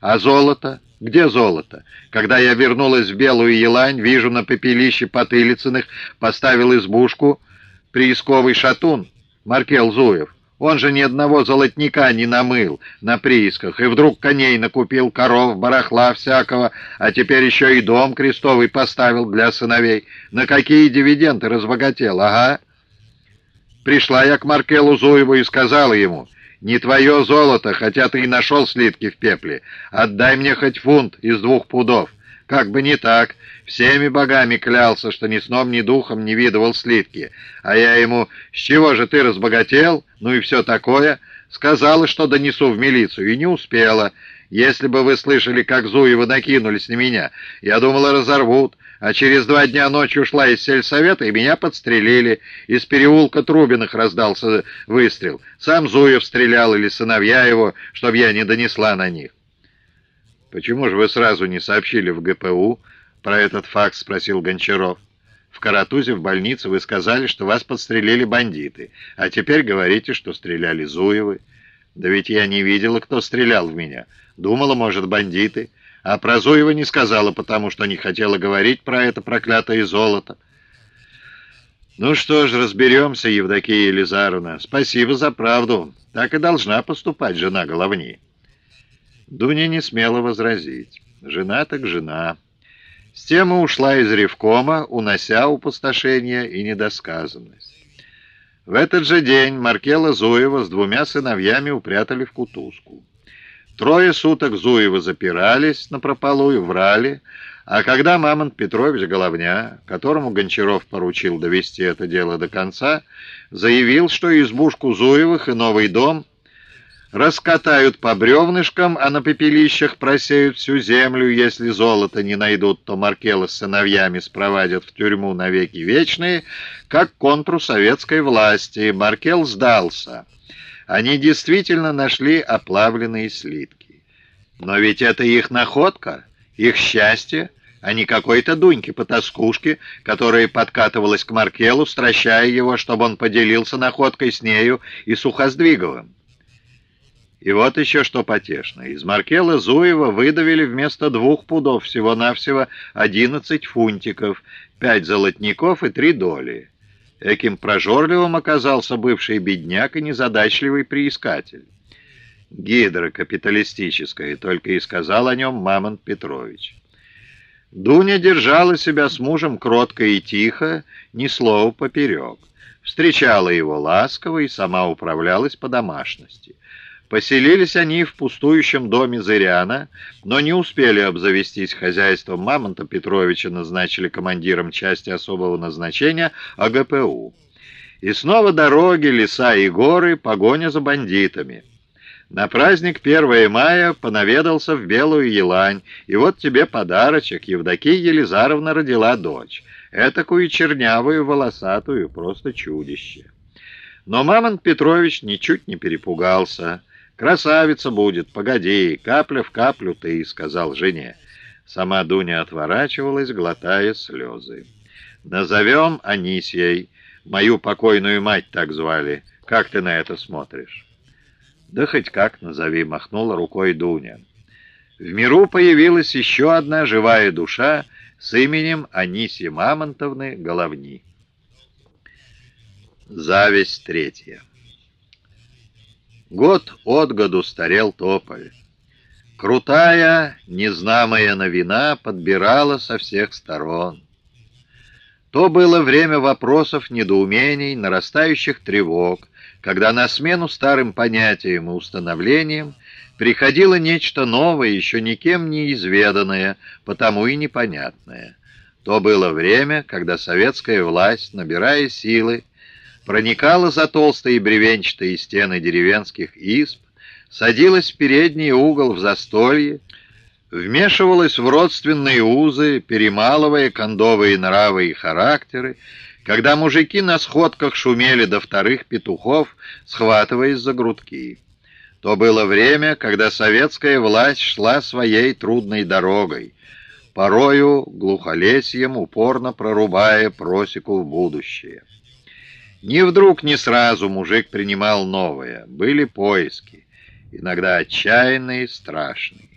А золото? Где золото? Когда я вернулась в Белую Елань, вижу на пепелище Потылицыных, поставил избушку приисковый шатун Маркел Зуев. Он же ни одного золотника не намыл на приисках, и вдруг коней накупил, коров, барахла всякого, а теперь еще и дом крестовый поставил для сыновей. На какие дивиденды разбогател, ага. Пришла я к Маркелу Зуеву и сказала ему, «Не твое золото, хотя ты и нашел слитки в пепле. Отдай мне хоть фунт из двух пудов». Как бы не так. Всеми богами клялся, что ни сном, ни духом не видывал слитки. А я ему, с чего же ты разбогател? Ну и все такое. Сказала, что донесу в милицию, и не успела. Если бы вы слышали, как Зуевы накинулись на меня, я думала, разорвут. А через два дня ночью ушла из сельсовета, и меня подстрелили. Из переулка Трубиных раздался выстрел. Сам Зуев стрелял или сыновья его, чтобы я не донесла на них. «Почему же вы сразу не сообщили в ГПУ про этот факт?» — спросил Гончаров. «В Каратузе в больнице вы сказали, что вас подстрелили бандиты, а теперь говорите, что стреляли Зуевы. Да ведь я не видела, кто стрелял в меня. Думала, может, бандиты. А про Зуева не сказала, потому что не хотела говорить про это проклятое золото». «Ну что ж, разберемся, Евдокия Елизаровна. Спасибо за правду. Так и должна поступать жена головни». Дуня не смела возразить. Жена так жена. С тем и ушла из ревкома, унося упустошение и недосказанность. В этот же день Маркела Зуева с двумя сыновьями упрятали в кутузку. Трое суток Зуева запирались на прополу и врали, а когда Мамонт Петрович Головня, которому Гончаров поручил довести это дело до конца, заявил, что избушку Зуевых и новый дом раскатают по бревнышкам, а на пепелищах просеют всю землю. Если золото не найдут, то Маркела с сыновьями спровадят в тюрьму навеки вечные, как контру советской власти. Маркел сдался. Они действительно нашли оплавленные слитки. Но ведь это их находка, их счастье, а не какой-то Дуньки-потаскушки, которая подкатывалась к Маркелу, стращая его, чтобы он поделился находкой с нею и Сухоздвиговым. И вот еще что потешно. Из Маркела Зуева выдавили вместо двух пудов всего-навсего одиннадцать фунтиков, пять золотников и три доли. Эким прожорливым оказался бывший бедняк и незадачливый приискатель. Гидра капиталистическая, только и сказал о нем Мамонт Петрович. Дуня держала себя с мужем кротко и тихо, ни слова поперек. Встречала его ласково и сама управлялась по домашности. Поселились они в пустующем доме Зыряна, но не успели обзавестись хозяйством. Мамонта Петровича назначили командиром части особого назначения АГПУ. И снова дороги, леса и горы, погоня за бандитами. На праздник 1 мая понаведался в Белую Елань, и вот тебе подарочек. Евдокия Елизаровна родила дочь. Этакую чернявую, волосатую, просто чудище. Но Мамонт Петрович ничуть не перепугался. «Красавица будет, погоди, капля в каплю ты», — сказал жене. Сама Дуня отворачивалась, глотая слезы. «Назовем Анисьей. Мою покойную мать так звали. Как ты на это смотришь?» «Да хоть как назови», — махнула рукой Дуня. В миру появилась еще одна живая душа с именем Анисьи Мамонтовны Головни. Зависть третья. Год от году старел тополь. Крутая, незнамая новина подбирала со всех сторон. То было время вопросов, недоумений, нарастающих тревог, когда на смену старым понятиям и установлениям приходило нечто новое, еще никем не изведанное, потому и непонятное. То было время, когда советская власть, набирая силы, проникала за толстые бревенчатые стены деревенских изб, садилась в передний угол в застолье, вмешивалась в родственные узы, перемалывая кондовые нравы и характеры, когда мужики на сходках шумели до вторых петухов, схватываясь за грудки. То было время, когда советская власть шла своей трудной дорогой, порою глухолесьем упорно прорубая просеку в будущее. Ни вдруг, ни сразу мужик принимал новое. Были поиски, иногда отчаянные, страшные.